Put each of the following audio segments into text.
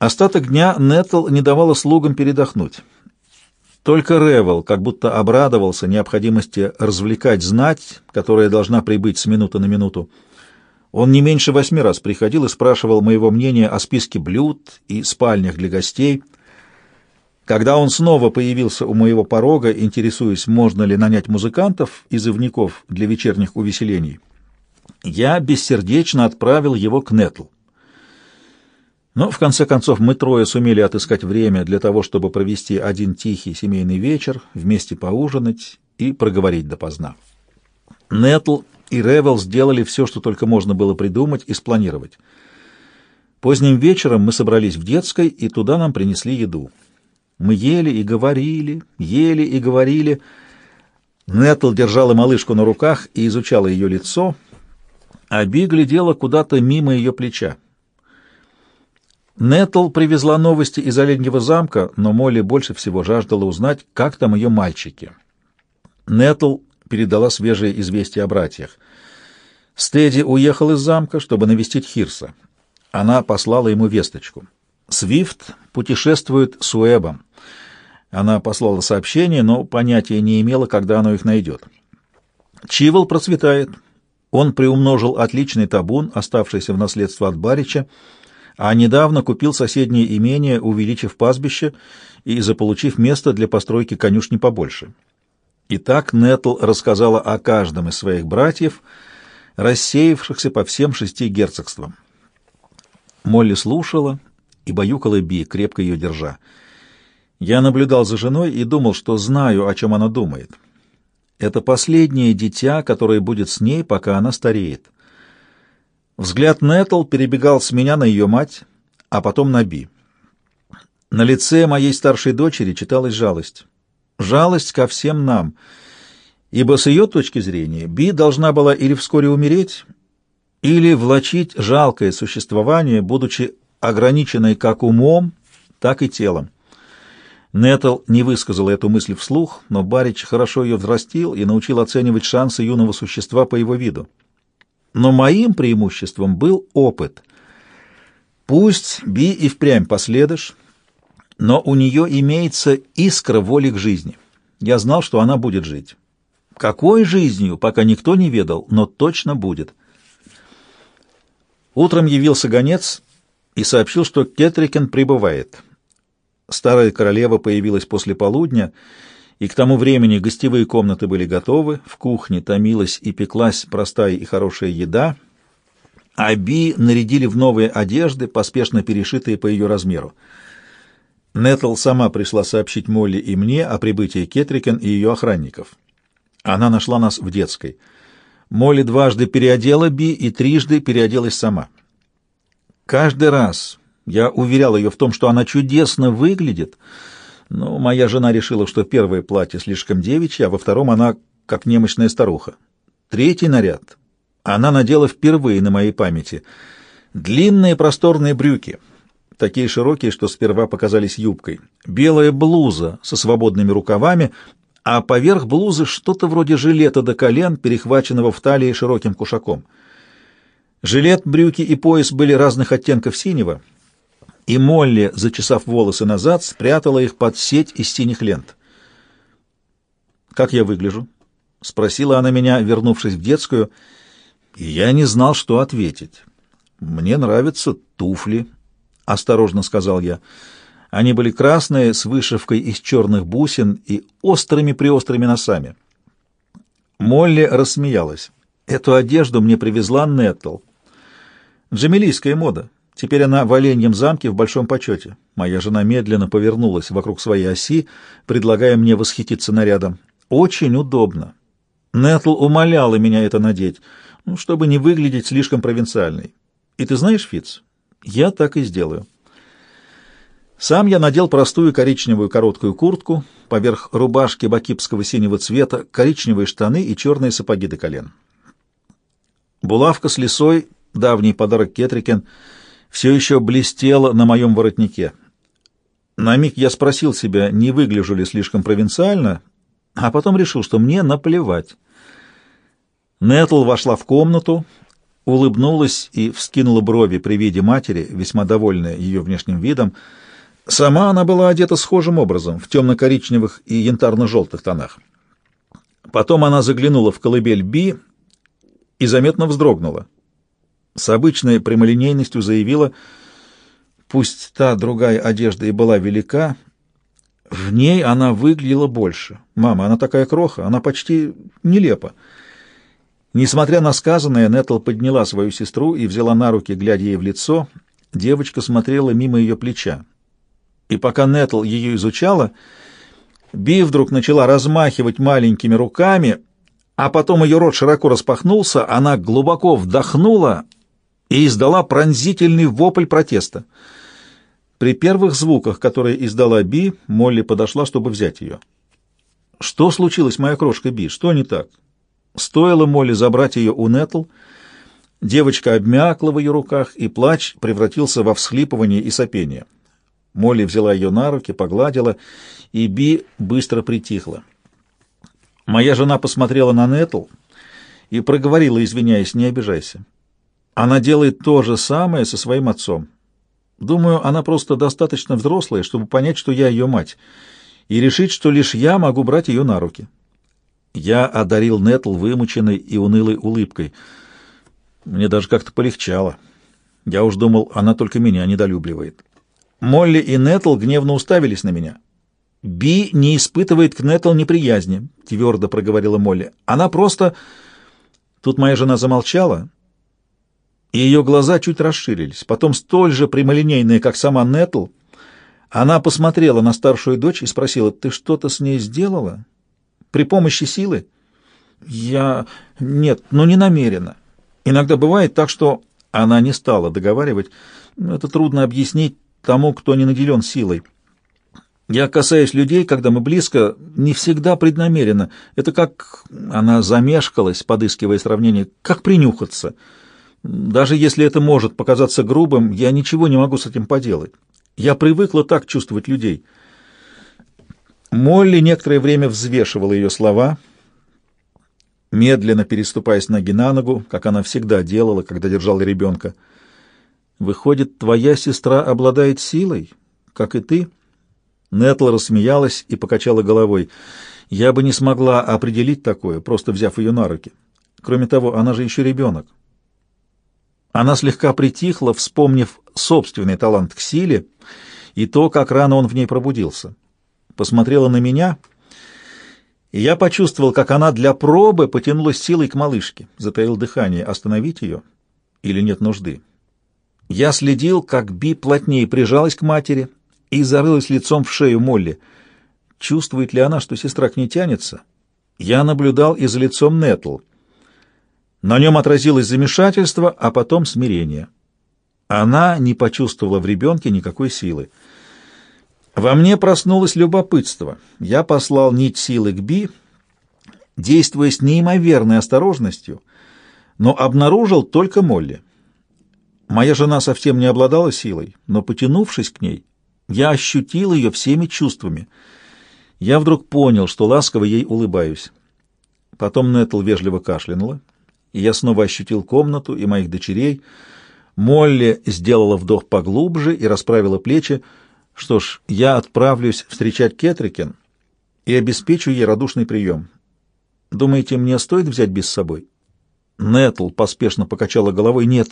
Остаток дня Неттл не давала слугам передохнуть. Только Ревел как будто обрадовался необходимости развлекать знать, которая должна прибыть с минуты на минуту. Он не меньше восьми раз приходил и спрашивал моего мнения о списке блюд и спальнях для гостей. Когда он снова появился у моего порога, интересуясь, можно ли нанять музыкантов и зывников для вечерних увеселений, я бессердечно отправил его к Нетл. Но, в конце концов, мы трое сумели отыскать время для того, чтобы провести один тихий семейный вечер, вместе поужинать и проговорить допоздна. Нетл и Ревел сделали все, что только можно было придумать и спланировать. Поздним вечером мы собрались в детской, и туда нам принесли еду. Мы ели и говорили, ели и говорили. Нетл держала малышку на руках и изучала ее лицо, а Би глядела куда-то мимо ее плеча. Нетл привезла новости из Оленьего замка, но Молли больше всего жаждала узнать, как там ее мальчики. Нетл передала свежие известия о братьях. Стеди уехал из замка, чтобы навестить Хирса. Она послала ему весточку. Свифт путешествует с Уэбом. Она послала сообщение, но понятия не имела, когда оно их найдет. Чивол процветает. Он приумножил отличный табун, оставшийся в наследство от Барича, а недавно купил соседнее имение, увеличив пастбище и заполучив место для постройки конюшни побольше. Итак, Нетл рассказала о каждом из своих братьев, рассеявшихся по всем шести герцогствам. Молли слушала и баюкала Би, крепко ее держа. Я наблюдал за женой и думал, что знаю, о чем она думает. Это последнее дитя, которое будет с ней, пока она стареет. Взгляд Нетл перебегал с меня на ее мать, а потом на Би. На лице моей старшей дочери читалась жалость. Жалость ко всем нам, ибо с ее точки зрения Би должна была или вскоре умереть, или влачить жалкое существование, будучи ограниченной как умом, так и телом. Нетл не высказал эту мысль вслух, но Барич хорошо ее взрастил и научил оценивать шансы юного существа по его виду. Но моим преимуществом был опыт. Пусть Би и впрямь последыш, но у нее имеется искра воли к жизни. Я знал, что она будет жить. Какой жизнью, пока никто не ведал, но точно будет. Утром явился гонец и сообщил, что Кетрикен прибывает. Старая королева появилась после полудня, и к тому времени гостевые комнаты были готовы, в кухне томилась и пеклась простая и хорошая еда, а Би нарядили в новые одежды, поспешно перешитые по ее размеру. Нетл сама пришла сообщить Молли и мне о прибытии Кетрикен и ее охранников. Она нашла нас в детской. Молли дважды переодела Би и трижды переоделась сама. Каждый раз я уверял ее в том, что она чудесно выглядит — но моя жена решила, что первое платье слишком девичье, а во втором она как немощная старуха. Третий наряд она надела впервые на моей памяти. Длинные просторные брюки, такие широкие, что сперва показались юбкой, белая блуза со свободными рукавами, а поверх блузы что-то вроде жилета до колен, перехваченного в талии широким кушаком. Жилет, брюки и пояс были разных оттенков синего — и Молли, зачесав волосы назад, спрятала их под сеть из синих лент. «Как я выгляжу?» — спросила она меня, вернувшись в детскую, и я не знал, что ответить. «Мне нравятся туфли», — осторожно сказал я. Они были красные, с вышивкой из черных бусин и острыми-приострыми носами. Молли рассмеялась. «Эту одежду мне привезла Неттл. Джамилийская мода. Теперь она в Оленьем замке в большом почете. Моя жена медленно повернулась вокруг своей оси, предлагая мне восхититься нарядом. Очень удобно. Нетл умоляла меня это надеть, ну, чтобы не выглядеть слишком провинциальной. И ты знаешь, Фиц, я так и сделаю. Сам я надел простую коричневую короткую куртку, поверх рубашки бакипского синего цвета, коричневые штаны и черные сапоги до колен. Булавка с лисой, давний подарок Кетрикен — все еще блестело на моем воротнике. На миг я спросил себя, не выгляжу ли слишком провинциально, а потом решил, что мне наплевать. Нетл вошла в комнату, улыбнулась и вскинула брови при виде матери, весьма довольная ее внешним видом. Сама она была одета схожим образом, в темно-коричневых и янтарно-желтых тонах. Потом она заглянула в колыбель Би и заметно вздрогнула. С обычной прямолинейностью заявила, пусть та другая одежда и была велика, в ней она выглядела больше. Мама, она такая кроха, она почти нелепа. Несмотря на сказанное, Нетл подняла свою сестру и взяла на руки, глядя ей в лицо. Девочка смотрела мимо ее плеча. И пока Нетл ее изучала, Би вдруг начала размахивать маленькими руками, а потом ее рот широко распахнулся, она глубоко вдохнула и издала пронзительный вопль протеста. При первых звуках, которые издала Би, Молли подошла, чтобы взять ее. «Что случилось, моя крошка Би? Что не так?» Стоило Молли забрать ее у Нетл, девочка обмякла в ее руках, и плач превратился во всхлипывание и сопение. Молли взяла ее на руки, погладила, и Би быстро притихла. Моя жена посмотрела на Нетл и проговорила, извиняясь, не обижайся. Она делает то же самое со своим отцом. Думаю, она просто достаточно взрослая, чтобы понять, что я ее мать, и решить, что лишь я могу брать ее на руки. Я одарил Нетл вымученной и унылой улыбкой. Мне даже как-то полегчало. Я уж думал, она только меня недолюбливает. Молли и Нетл гневно уставились на меня. «Би не испытывает к Нетл неприязни», — твердо проговорила Молли. «Она просто...» Тут моя жена замолчала, и ее глаза чуть расширились. Потом, столь же прямолинейная, как сама Нетл, она посмотрела на старшую дочь и спросила, «Ты что-то с ней сделала? При помощи силы?» «Я... Нет, ну не намеренно. Иногда бывает так, что...» Она не стала договаривать. Это трудно объяснить тому, кто не наделен силой. Я касаюсь людей, когда мы близко, не всегда преднамеренно. Это как... Она замешкалась, подыскивая сравнение. Как принюхаться. Даже если это может показаться грубым, я ничего не могу с этим поделать. Я привыкла так чувствовать людей. Молли некоторое время взвешивала ее слова, медленно переступая с ноги на ногу, как она всегда делала, когда держала ребенка. «Выходит, твоя сестра обладает силой, как и ты?» Нетл рассмеялась и покачала головой. «Я бы не смогла определить такое, просто взяв ее на руки. Кроме того, она же еще ребенок». Она слегка притихла, вспомнив собственный талант к силе и то, как рано он в ней пробудился. Посмотрела на меня, и я почувствовал, как она для пробы потянулась силой к малышке. Затаил дыхание, остановить ее или нет нужды. Я следил, как Би плотнее прижалась к матери, и зарылась лицом в шею Молли. Чувствует ли она, что сестра к ней тянется? Я наблюдал и за лицом Нетл. На нем отразилось замешательство, а потом смирение. Она не почувствовала в ребенке никакой силы. Во мне проснулось любопытство. Я послал нить силы к Би, действуя с неимоверной осторожностью, но обнаружил только Молли. Моя жена совсем не обладала силой, но, потянувшись к ней, я ощутил ее всеми чувствами. Я вдруг понял, что ласково ей улыбаюсь. Потом Нетл вежливо кашлянула, и я снова ощутил комнату и моих дочерей. Молли сделала вдох поглубже и расправила плечи. Что ж, я отправлюсь встречать Кетрикен и обеспечу ей радушный прием. Думаете, мне стоит взять без с собой? Нетл поспешно покачала головой. Нет,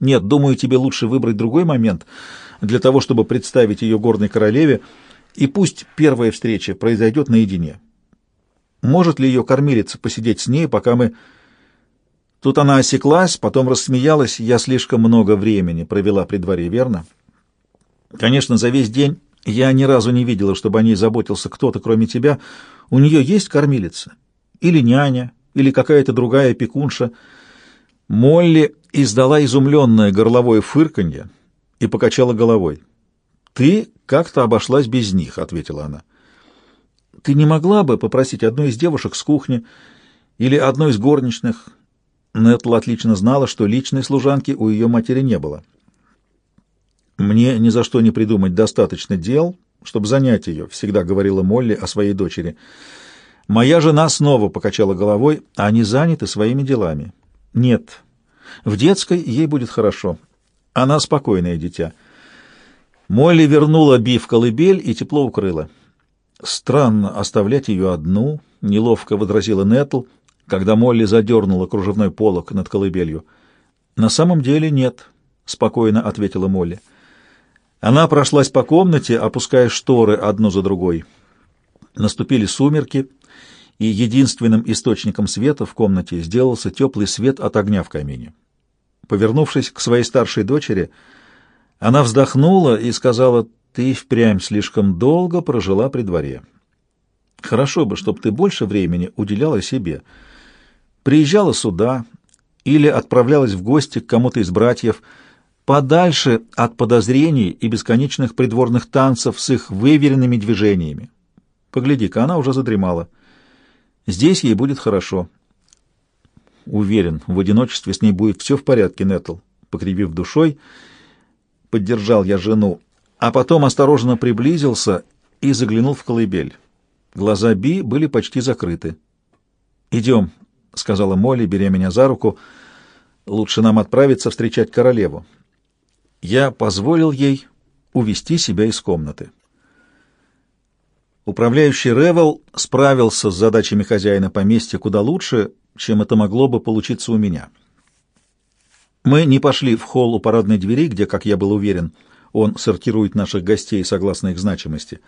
нет, думаю, тебе лучше выбрать другой момент — для того, чтобы представить ее горной королеве, и пусть первая встреча произойдет наедине. Может ли ее кормилица посидеть с ней, пока мы... Тут она осеклась, потом рассмеялась. Я слишком много времени провела при дворе, верно? Конечно, за весь день я ни разу не видела, чтобы о ней заботился кто-то, кроме тебя. У нее есть кормилица? Или няня? Или какая-то другая опекунша? Молли издала изумленное горловое фырканье, и покачала головой. «Ты как-то обошлась без них», — ответила она. «Ты не могла бы попросить одной из девушек с кухни или одной из горничных?» Нетл отлично знала, что личной служанки у ее матери не было. «Мне ни за что не придумать достаточно дел, чтобы занять ее», — всегда говорила Молли о своей дочери. Моя жена снова покачала головой, а они заняты своими делами. «Нет, В детской ей будет хорошо. Она спокойное дитя. Молли вернула Би в колыбель и тепло укрыла. Странно оставлять ее одну, неловко возразила Нетл, когда Молли задернула кружевной полог над колыбелью. На самом деле нет, спокойно ответила Молли. Она прошлась по комнате, опуская шторы одну за другой. Наступили сумерки, и единственным источником света в комнате сделался теплый свет от огня в камине. Повернувшись к своей старшей дочери, она вздохнула и сказала, «Ты впрямь слишком долго прожила при дворе. Хорошо бы, чтобы ты больше времени уделяла себе. Приезжала сюда или отправлялась в гости к кому-то из братьев, подальше от подозрений и бесконечных придворных танцев с их выверенными движениями. Погляди-ка, она уже задремала». Здесь ей будет хорошо. Уверен, в одиночестве с ней будет все в порядке, Нетл. Покривив душой, поддержал я жену, а потом осторожно приблизился и заглянул в колыбель. Глаза Би были почти закрыты. «Идем», — сказала Молли, беря меня за руку. «Лучше нам отправиться встречать королеву». Я позволил ей увести себя из комнаты. Управляющий Ревел справился с задачами хозяина поместья куда лучше, чем это могло бы получиться у меня. Мы не пошли в холл у парадной двери, где, как я был уверен, он сортирует наших гостей согласно их значимости.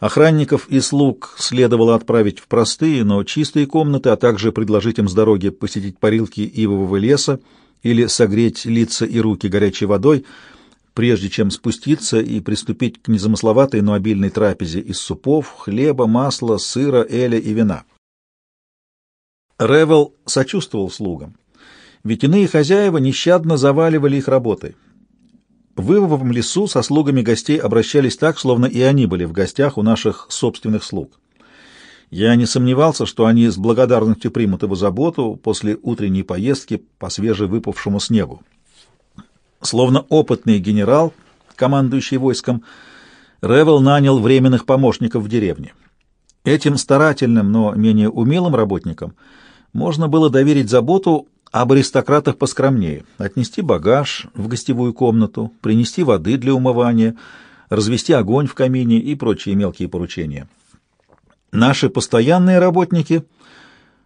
Охранников и слуг следовало отправить в простые, но чистые комнаты, а также предложить им с дороги посетить парилки ивового леса или согреть лица и руки горячей водой — прежде чем спуститься и приступить к незамысловатой, но обильной трапезе из супов, хлеба, масла, сыра, эля и вина. Ревел сочувствовал слугам, ведь иные хозяева нещадно заваливали их работой. В Ивовом лесу со слугами гостей обращались так, словно и они были в гостях у наших собственных слуг. Я не сомневался, что они с благодарностью примут его заботу после утренней поездки по свежевыпавшему снегу. Словно опытный генерал, командующий войском, Ревел нанял временных помощников в деревне. Этим старательным, но менее умелым работникам можно было доверить заботу об аристократах поскромнее, отнести багаж в гостевую комнату, принести воды для умывания, развести огонь в камине и прочие мелкие поручения. Наши постоянные работники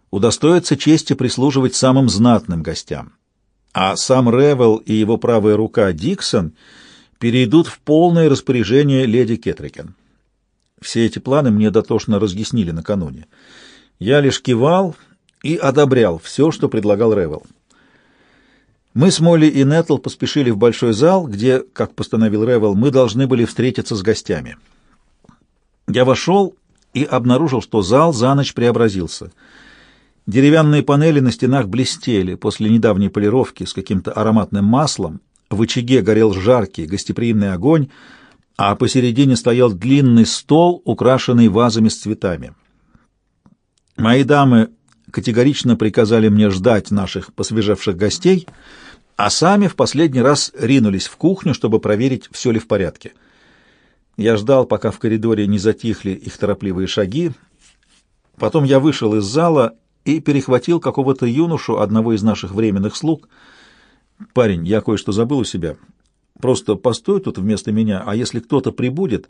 удостоятся чести прислуживать самым знатным гостям а сам Ревел и его правая рука Диксон перейдут в полное распоряжение леди Кетрикен. Все эти планы мне дотошно разъяснили накануне. Я лишь кивал и одобрял все, что предлагал Ревел. Мы с Молли и Нетл поспешили в большой зал, где, как постановил Ревел, мы должны были встретиться с гостями. Я вошел и обнаружил, что зал за ночь преобразился — Деревянные панели на стенах блестели после недавней полировки с каким-то ароматным маслом, в очаге горел жаркий гостеприимный огонь, а посередине стоял длинный стол, украшенный вазами с цветами. Мои дамы категорично приказали мне ждать наших посвежевших гостей, а сами в последний раз ринулись в кухню, чтобы проверить, все ли в порядке. Я ждал, пока в коридоре не затихли их торопливые шаги. Потом я вышел из зала и перехватил какого-то юношу, одного из наших временных слуг. «Парень, я кое-что забыл у себя. Просто постой тут вместо меня, а если кто-то прибудет,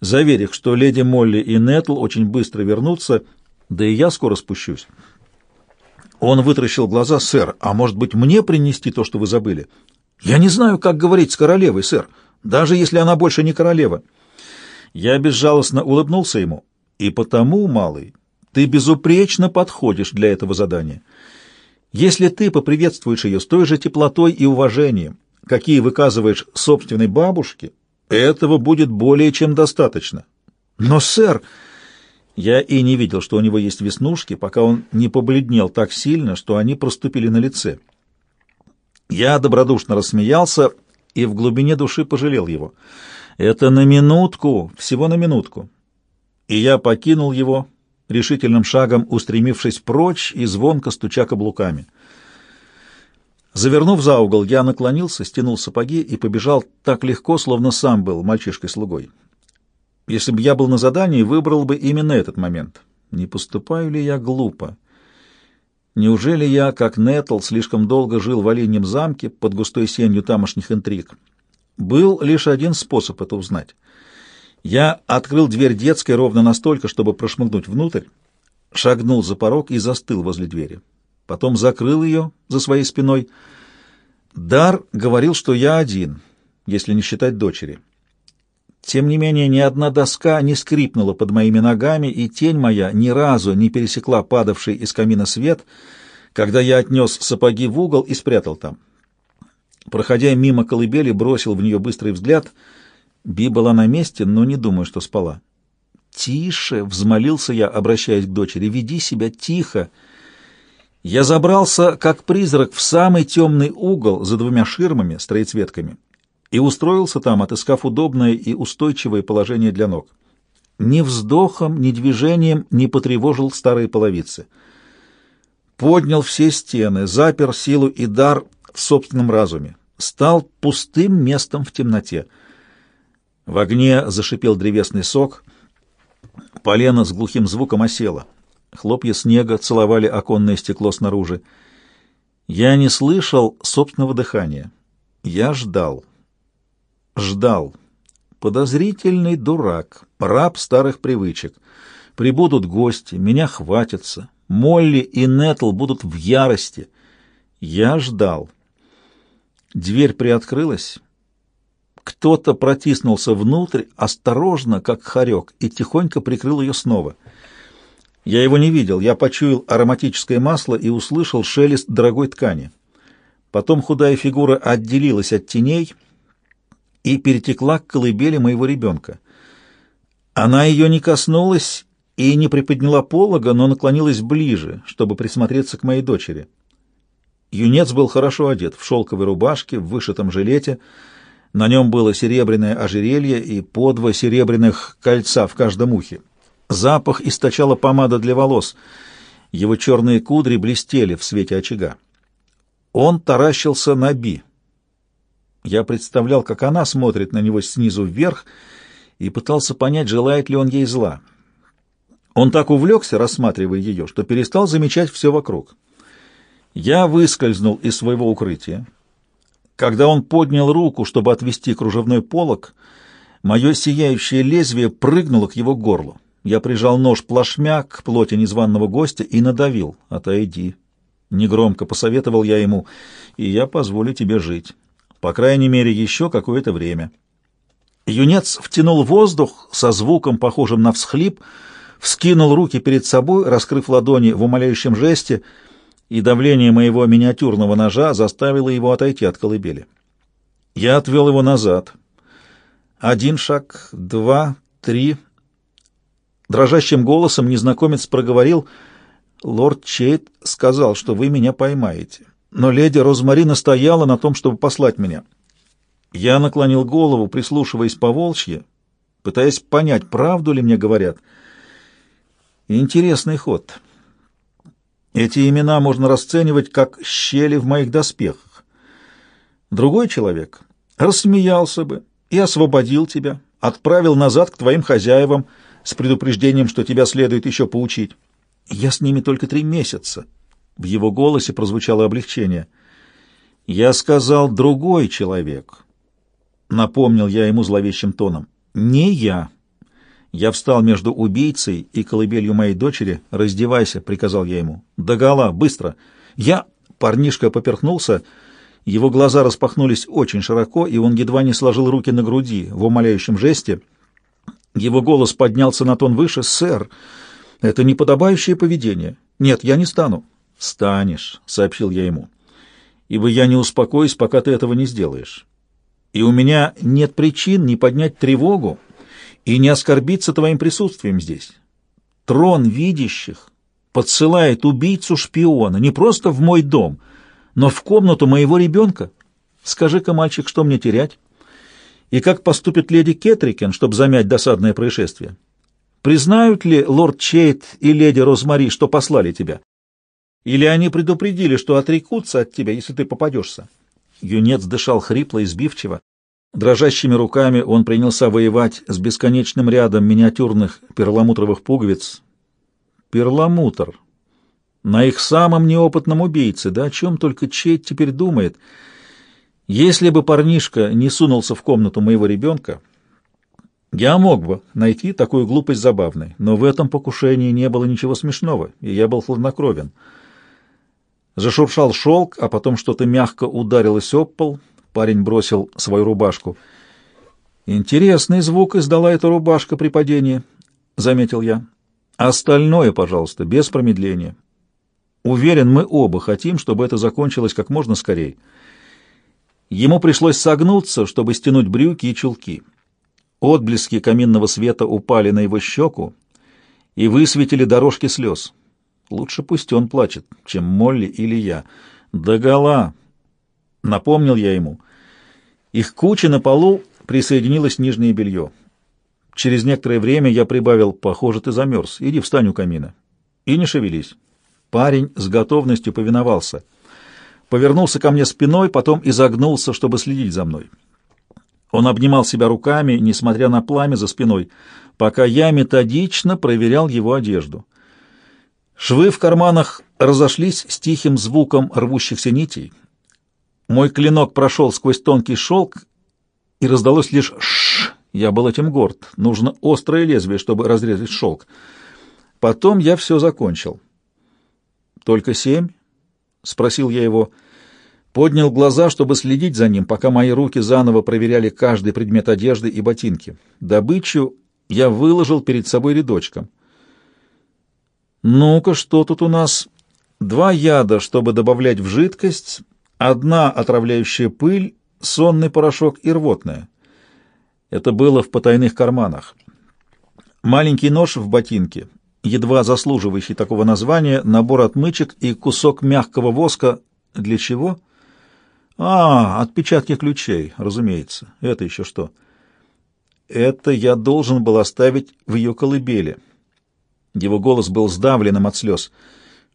заверь что леди Молли и Нетл очень быстро вернутся, да и я скоро спущусь». Он вытаращил глаза. «Сэр, а может быть, мне принести то, что вы забыли?» «Я не знаю, как говорить с королевой, сэр, даже если она больше не королева». Я безжалостно улыбнулся ему. «И потому, малый, ты безупречно подходишь для этого задания. Если ты поприветствуешь ее с той же теплотой и уважением, какие выказываешь собственной бабушке, этого будет более чем достаточно. Но, сэр, я и не видел, что у него есть веснушки, пока он не побледнел так сильно, что они проступили на лице. Я добродушно рассмеялся и в глубине души пожалел его. Это на минутку, всего на минутку. И я покинул его, решительным шагом устремившись прочь и звонко стуча каблуками. Завернув за угол, я наклонился, стянул сапоги и побежал так легко, словно сам был мальчишкой-слугой. Если бы я был на задании, выбрал бы именно этот момент. Не поступаю ли я глупо? Неужели я, как Нетл, слишком долго жил в Оленьем замке под густой сенью тамошних интриг? Был лишь один способ это узнать. Я открыл дверь детской ровно настолько, чтобы прошмыгнуть внутрь, шагнул за порог и застыл возле двери. Потом закрыл ее за своей спиной. Дар говорил, что я один, если не считать дочери. Тем не менее, ни одна доска не скрипнула под моими ногами, и тень моя ни разу не пересекла падавший из камина свет, когда я отнес сапоги в угол и спрятал там. Проходя мимо колыбели, бросил в нее быстрый взгляд. Би была на месте, но не думаю, что спала. «Тише!» — взмолился я, обращаясь к дочери. «Веди себя тихо!» Я забрался, как призрак, в самый темный угол за двумя ширмами с троецветками и устроился там, отыскав удобное и устойчивое положение для ног. Ни вздохом, ни движением не потревожил старые половицы. Поднял все стены, запер силу и дар в собственном разуме, стал пустым местом в темноте. В огне зашипел древесный сок, полено с глухим звуком осело. Хлопья снега целовали оконное стекло снаружи. Я не слышал собственного дыхания. Я ждал ждал. Подозрительный дурак, раб старых привычек. Прибудут гости, меня хватятся. Молли и Нетл будут в ярости. Я ждал. Дверь приоткрылась. Кто-то протиснулся внутрь, осторожно, как хорек, и тихонько прикрыл ее снова. Я его не видел, я почуял ароматическое масло и услышал шелест дорогой ткани. Потом худая фигура отделилась от теней — и перетекла к колыбели моего ребенка. Она ее не коснулась и не приподняла полога, но наклонилась ближе, чтобы присмотреться к моей дочери. Юнец был хорошо одет, в шелковой рубашке, в вышитом жилете. На нем было серебряное ожерелье и по два серебряных кольца в каждом ухе. Запах источала помада для волос. Его черные кудри блестели в свете очага. Он таращился на Би. Я представлял, как она смотрит на него снизу вверх, и пытался понять, желает ли он ей зла. Он так увлекся, рассматривая ее, что перестал замечать все вокруг. Я выскользнул из своего укрытия. Когда он поднял руку, чтобы отвести кружевной полог, мое сияющее лезвие прыгнуло к его горлу. Я прижал нож плашмя к плоти незваного гостя и надавил. «Отойди». Негромко посоветовал я ему, и я позволю тебе жить по крайней мере, еще какое-то время. Юнец втянул воздух со звуком, похожим на всхлип, вскинул руки перед собой, раскрыв ладони в умоляющем жесте, и давление моего миниатюрного ножа заставило его отойти от колыбели. Я отвел его назад. Один шаг, два, три. Дрожащим голосом незнакомец проговорил, «Лорд Чейт сказал, что вы меня поймаете но леди Розмари настояла на том, чтобы послать меня. Я наклонил голову, прислушиваясь по волчье, пытаясь понять, правду ли мне говорят. Интересный ход. Эти имена можно расценивать как щели в моих доспехах. Другой человек рассмеялся бы и освободил тебя, отправил назад к твоим хозяевам с предупреждением, что тебя следует еще поучить. Я с ними только три месяца, в его голосе прозвучало облегчение. «Я сказал другой человек», — напомнил я ему зловещим тоном. «Не я». Я встал между убийцей и колыбелью моей дочери. «Раздевайся», — приказал я ему. «Догола, быстро». «Я...» — парнишка поперхнулся. Его глаза распахнулись очень широко, и он едва не сложил руки на груди в умоляющем жесте. Его голос поднялся на тон выше. «Сэр, это неподобающее поведение. Нет, я не стану. «Станешь», — сообщил я ему, — «ибо я не успокоюсь, пока ты этого не сделаешь. И у меня нет причин не поднять тревогу и не оскорбиться твоим присутствием здесь. Трон видящих подсылает убийцу-шпиона не просто в мой дом, но в комнату моего ребенка. Скажи-ка, мальчик, что мне терять? И как поступит леди Кетрикен, чтобы замять досадное происшествие? Признают ли лорд Чейт и леди Розмари, что послали тебя? Или они предупредили, что отрекутся от тебя, если ты попадешься?» Юнец дышал хрипло и сбивчиво. Дрожащими руками он принялся воевать с бесконечным рядом миниатюрных перламутровых пуговиц. Перламутр. На их самом неопытном убийце, да о чем только Чейд теперь думает. Если бы парнишка не сунулся в комнату моего ребенка, я мог бы найти такую глупость забавной, но в этом покушении не было ничего смешного, и я был хладнокровен. Зашуршал шелк, а потом что-то мягко ударилось об пол. Парень бросил свою рубашку. «Интересный звук издала эта рубашка при падении», — заметил я. «Остальное, пожалуйста, без промедления. Уверен, мы оба хотим, чтобы это закончилось как можно скорее». Ему пришлось согнуться, чтобы стянуть брюки и чулки. Отблески каминного света упали на его щеку и высветили дорожки слез. Лучше пусть он плачет, чем Молли или я. Догола, напомнил я ему. Их куча на полу присоединилось нижнее белье. Через некоторое время я прибавил, похоже, ты замерз, иди встань у камина. И не шевелись. Парень с готовностью повиновался. Повернулся ко мне спиной, потом изогнулся, чтобы следить за мной. Он обнимал себя руками, несмотря на пламя за спиной, пока я методично проверял его одежду. Швы в карманах разошлись с тихим звуком рвущихся нитей. Мой клинок прошел сквозь тонкий шелк, и раздалось лишь «шш». Я был этим горд. Нужно острое лезвие, чтобы разрезать шелк. Потом я все закончил. «Только семь?» — спросил я его. Поднял глаза, чтобы следить за ним, пока мои руки заново проверяли каждый предмет одежды и ботинки. Добычу я выложил перед собой рядочком — «Ну-ка, что тут у нас?» «Два яда, чтобы добавлять в жидкость, одна отравляющая пыль, сонный порошок и рвотная». Это было в потайных карманах. Маленький нож в ботинке, едва заслуживающий такого названия, набор отмычек и кусок мягкого воска. Для чего? А, отпечатки ключей, разумеется. Это еще что? Это я должен был оставить в ее колыбели. Его голос был сдавленным от слез.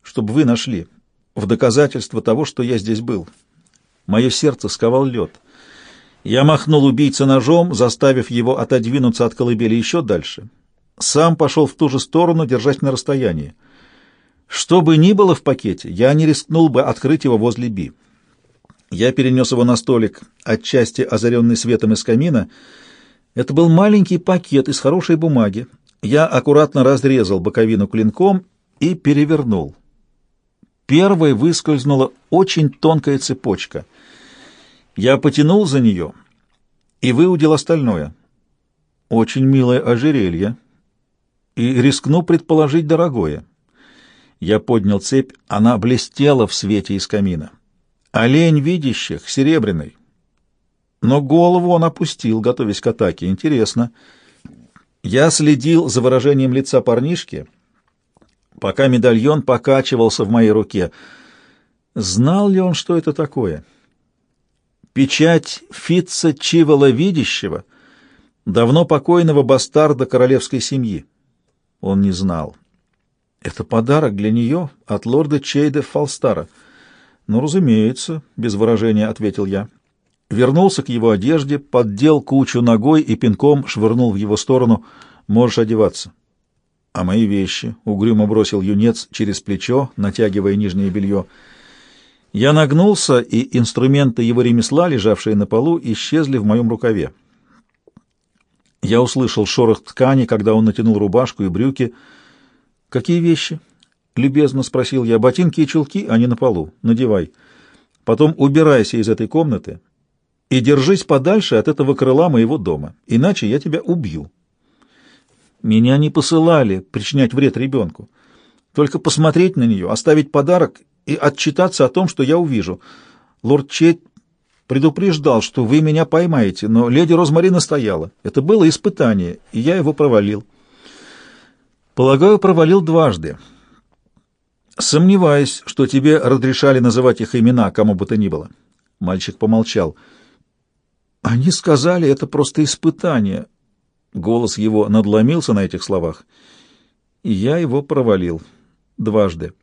«Чтобы вы нашли, в доказательство того, что я здесь был». Мое сердце сковал лед. Я махнул убийце ножом, заставив его отодвинуться от колыбели еще дальше. Сам пошел в ту же сторону, держась на расстоянии. Что бы ни было в пакете, я не рискнул бы открыть его возле Би. Я перенес его на столик, отчасти озаренный светом из камина. Это был маленький пакет из хорошей бумаги, я аккуратно разрезал боковину клинком и перевернул. Первой выскользнула очень тонкая цепочка. Я потянул за нее и выудил остальное. Очень милое ожерелье и рискну предположить дорогое. Я поднял цепь, она блестела в свете из камина. Олень видящих, серебряный. Но голову он опустил, готовясь к атаке. Интересно. Я следил за выражением лица парнишки, пока медальон покачивался в моей руке. Знал ли он, что это такое? Печать Фитца Чивола Видящего, давно покойного бастарда королевской семьи. Он не знал. Это подарок для нее от лорда Чейда Фалстара. Ну, разумеется, без выражения ответил я вернулся к его одежде, поддел кучу ногой и пинком швырнул в его сторону. «Можешь одеваться». «А мои вещи?» — угрюмо бросил юнец через плечо, натягивая нижнее белье. Я нагнулся, и инструменты его ремесла, лежавшие на полу, исчезли в моем рукаве. Я услышал шорох ткани, когда он натянул рубашку и брюки. «Какие вещи?» — любезно спросил я. «Ботинки и чулки, они на полу. Надевай. Потом убирайся из этой комнаты и держись подальше от этого крыла моего дома, иначе я тебя убью. Меня не посылали причинять вред ребенку, только посмотреть на нее, оставить подарок и отчитаться о том, что я увижу. Лорд Чейт предупреждал, что вы меня поймаете, но леди Розмари настояла. Это было испытание, и я его провалил. Полагаю, провалил дважды. Сомневаюсь, что тебе разрешали называть их имена, кому бы то ни было. Мальчик помолчал. — они сказали, это просто испытание. Голос его надломился на этих словах, и я его провалил дважды.